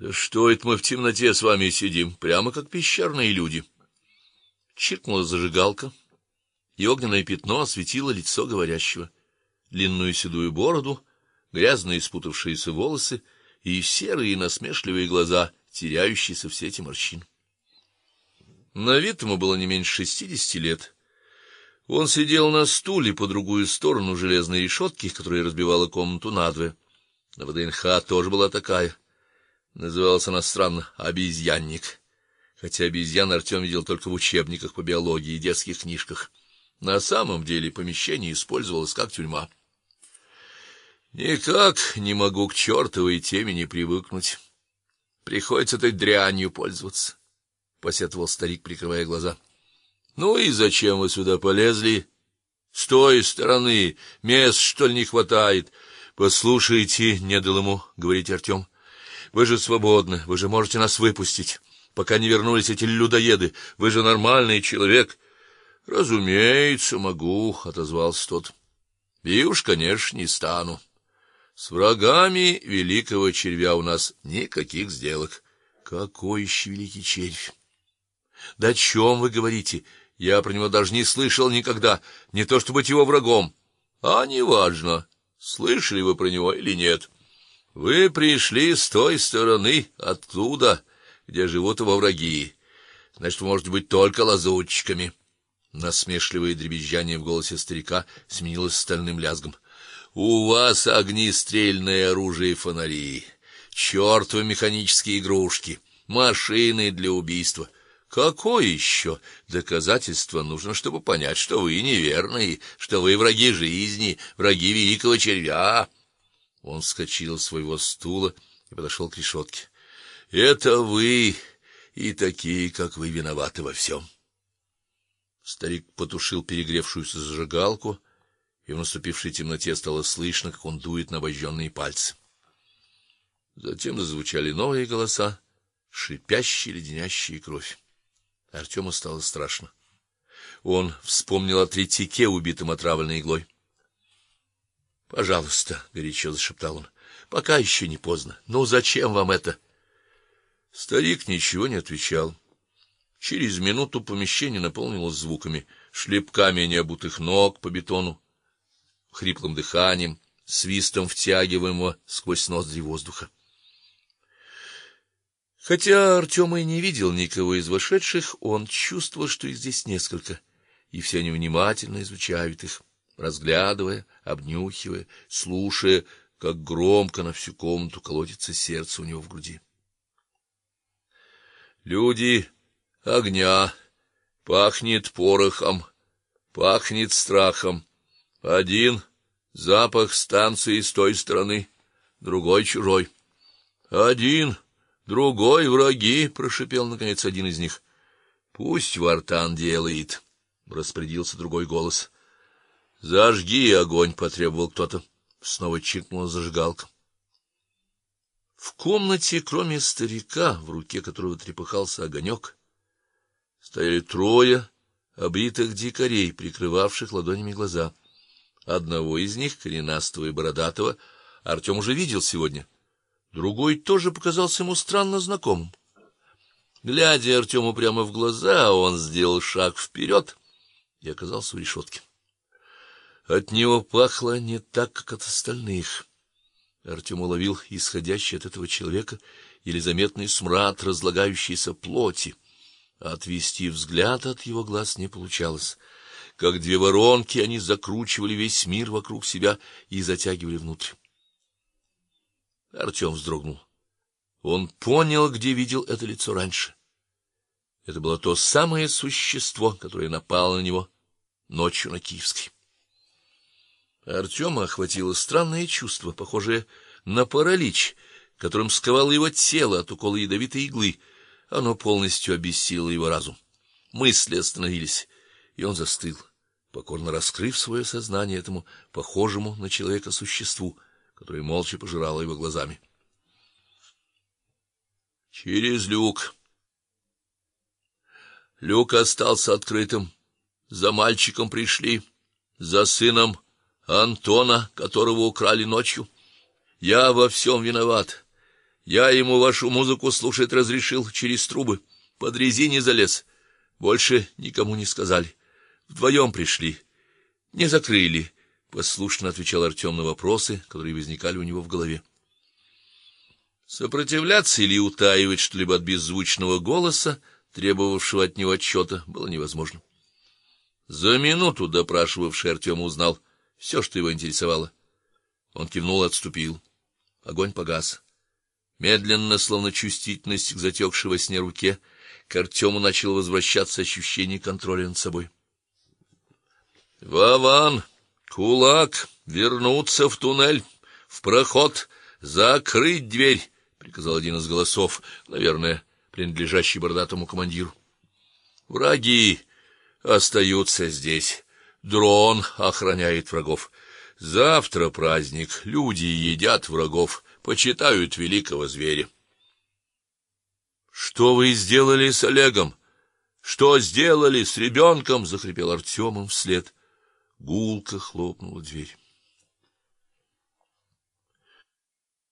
Да что это мы в темноте с вами сидим, прямо как пещерные люди. Чиркнула зажигалка, и огненное пятно осветило лицо говорящего, длинную седую бороду, грязные спутавшиеся волосы и серые насмешливые глаза, теряющиеся в сети морщин. На вид ему было не меньше шестидесяти лет. Он сидел на стуле по другую сторону железной решетки, которая разбивала комнату надвое. На ВДНХ тоже была такая. Называлась она странно обезьянник, хотя обезьян Артем видел только в учебниках по биологии и детских книжках. На самом деле помещение использовалось как тюрьма. Никак не могу к чертовой теме не привыкнуть. Приходится этой дрянью пользоваться, посетовал старик, прикрывая глаза. Ну и зачем вы сюда полезли? С той стороны мест что ли не хватает? Послушайте, не дал ему говорить Артем. Вы же свободны, вы же можете нас выпустить, пока не вернулись эти людоеды. Вы же нормальный человек. Разумеется, могу, отозвался тот. И уж, конечно, не стану. С врагами великого червя у нас никаких сделок. Какой еще великий червь? Да о чем вы говорите? Я про него даже не слышал никогда, не то чтобы быть его врагом. А неважно, слышали вы про него или нет. Вы пришли с той стороны, оттуда, где живут его враги. Значит, вы можете быть только лазутчиками. Насмешливое дребезжание в голосе старика сменилось стальным лязгом. У вас огнестрельное оружие и фонари, чертовы механические игрушки, машины для убийства. Какое еще доказательство нужно, чтобы понять, что вы неверные, что вы враги жизни, враги великого червя? Он вскочил с своего стула и подошел к решетке. — Это вы и такие, как вы, виноваты во всем. Старик потушил перегревшуюся зажигалку, и в наступившей темноте стало слышно, как он дует на обожженные пальцы. Затем зазвучали новые голоса, шипящие, леденящие кровь. Артему стало страшно. Он вспомнил о третьяке, убитом отравленной иглой. Пожалуйста, горячо зашептал он. Пока еще не поздно. Ну зачем вам это? Старик ничего не отвечал. Через минуту помещение наполнилось звуками, шлепками необутых ног по бетону, хриплым дыханием, свистом втягиваемого сквозь ноздри воздуха. Хотя Артем и не видел никого из вошедших, он чувствовал, что их здесь несколько, и все они внимательно изучают их разглядывая, обнюхивая, слушая, как громко на всю комнату колотится сердце у него в груди. Люди огня, пахнет порохом, пахнет страхом. Один запах станции с той стороны, другой чужой. Один, другой враги, прошипел наконец один из них. Пусть Вартан делает, распорядился другой голос. Зажги огонь, потребовал кто-то. Снова чиркнула зажигалка. В комнате, кроме старика, в руке которого трепыхался огонек, стояли трое обритых дикарей, прикрывавших ладонями глаза. Одного из них, коренастого и бородатого, Артем уже видел сегодня. Другой тоже показался ему странно знакомым. Глядя Артему прямо в глаза, он сделал шаг вперед и оказался у решетки. От него пахло не так, как от остальных. Артем уловил исходящий от этого человека еле заметный смрад разлагающейся плоти. Отвести взгляд от его глаз не получалось. Как две воронки, они закручивали весь мир вокруг себя и затягивали внутрь. Артем вздрогнул. Он понял, где видел это лицо раньше. Это было то самое существо, которое напало на него ночью на Киевской. Артема охватило странное чувство, похожее на паралич, которым сковало его тело от укола ядовитой иглы. Оно полностью обессилило его разум. Мысли остановились, и он застыл, покорно раскрыв свое сознание этому похожему на человека существу, которое молча пожирало его глазами. Через люк. Люк остался открытым. За мальчиком пришли, за сыном Антона, которого украли ночью. Я во всем виноват. Я ему вашу музыку слушать разрешил через трубы, под резине залез. Больше никому не сказали. Вдвоем пришли. Не закрыли, послушно отвечал Артем на вопросы, которые возникали у него в голове. Сопротивляться или утаивать что-либо от беззвучного голоса, требовавшего от него отчета, было невозможно. За минуту допрашивавший Артем узнал все, что его интересовало. Он кивнул и отступил. Огонь погас. Медленно, словно чувствительность к затекшей во сне руке, к Артему начало возвращаться ощущение контроля над собой. Вован, кулак, вернуться в туннель, в проход, закрыть дверь приказал один из голосов, наверное, принадлежащий бородатому командиру. Враги остаются здесь. Дрон охраняет врагов. Завтра праздник, люди едят врагов, почитают великого зверя. Что вы сделали с Олегом? Что сделали с ребенком? захрипел Артемом вслед. Гулко хлопнула дверь.